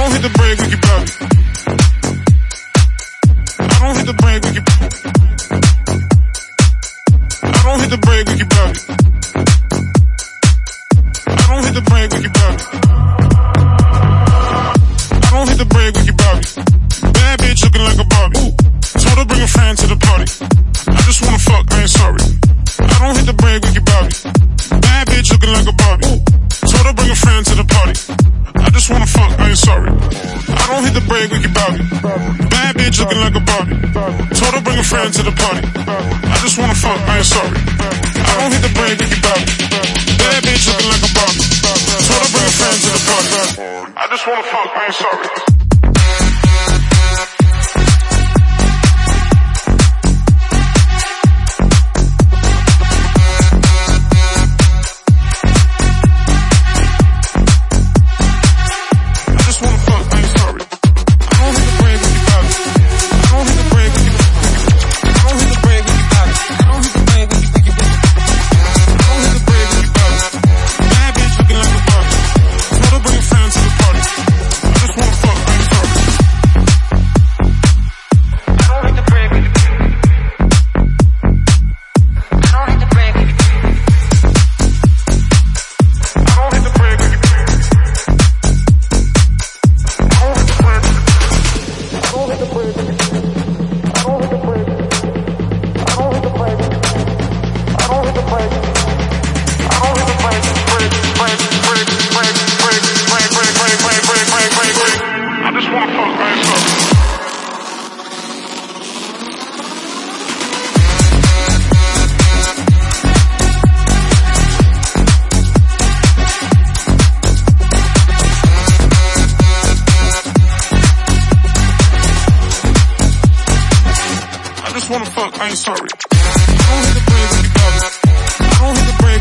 don't hit the brake, we can bounce. I don't hit the brake, we can. I don't hit the brake, we can bounce. I don't hit the brake, we can bounce. I don't hit the brake, we can bounce. Bad bitch looking like a Barbie. Told her bring a friend to the party. I just wanna fuck, I ain't sorry. I don't hit the brake, we can bounce. Bad bitch looking like a Barbie. Told her bring a friend to the just wanna fuck, I ain't sorry. I don't hit the brake, we can bounce. Bad bitch looking like a Barbie. Told her bring a friend to the party. I just wanna fuck, I ain't sorry. I don't hit the brake, we can bounce. Bad bitch looking like a Barbie. Told her bring a friend to the party. I just wanna fuck, I ain't sorry. I just wanna fuck, I ain't sorry. I don't hit the brake, I don't hit the brake.